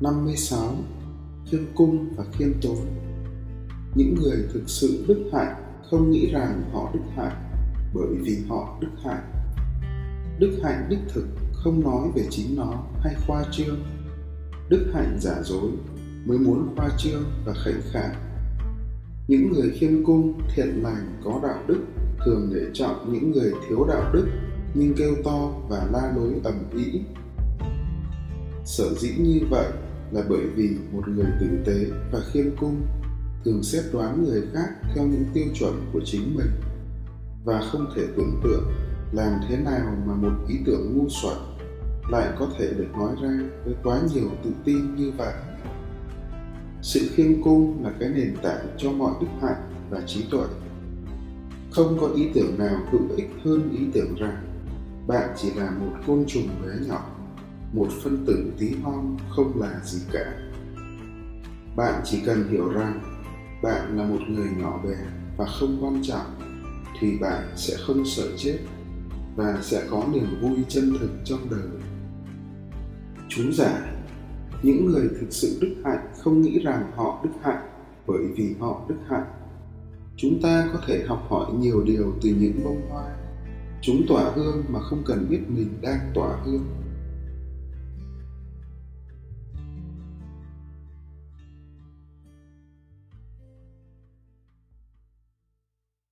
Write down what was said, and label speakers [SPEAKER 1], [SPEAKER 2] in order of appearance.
[SPEAKER 1] 56. Khiêm cung và khiêm tốn Những người thực sự đức hạnh không nghĩ rằng họ đức hạnh bởi vì họ đức hạnh. Đức hạnh đích thực không nói về chính nó hay khoa trương. Đức hạnh giả dối mới muốn khoa trương và khệnh khạng. Những người khiêm cung, thiện lành, có đạo đức thường để trọng những người thiếu đạo đức nhưng kêu to và la lối ầm ĩ. Sở dĩ như vậy là bởi vì một người tử tế và khiêm cung thường xếp đoán người khác theo những tiêu chuẩn của chính mình và không thể tưởng tượng làm thế nào mà một ý tưởng ngu xuẩn lại có thể được nói ra với quá nhiều tự tin như vậy. Sự khiêm cung là cái nền tảng cho mọi đức hạnh và trí tuệ. Không có ý tưởng nào hữu ích hơn ý tưởng rằng bạn chỉ là một côn trùng bé nhỏ một phân tử tí hon không là gì cả. Bạn chỉ cần hiểu rằng bạn là một người nhỏ bé và không quan trọng, thì bạn sẽ không sợ chết và sẽ có niềm vui chân thực trong đời. Chú giải những người thực sự đức hạnh không nghĩ rằng họ đức hạnh bởi vì họ đức hạnh. Chúng ta có thể học hỏi nhiều điều từ những bông hoa. Chúng tỏa hương mà không cần biết mình đang tỏa hương.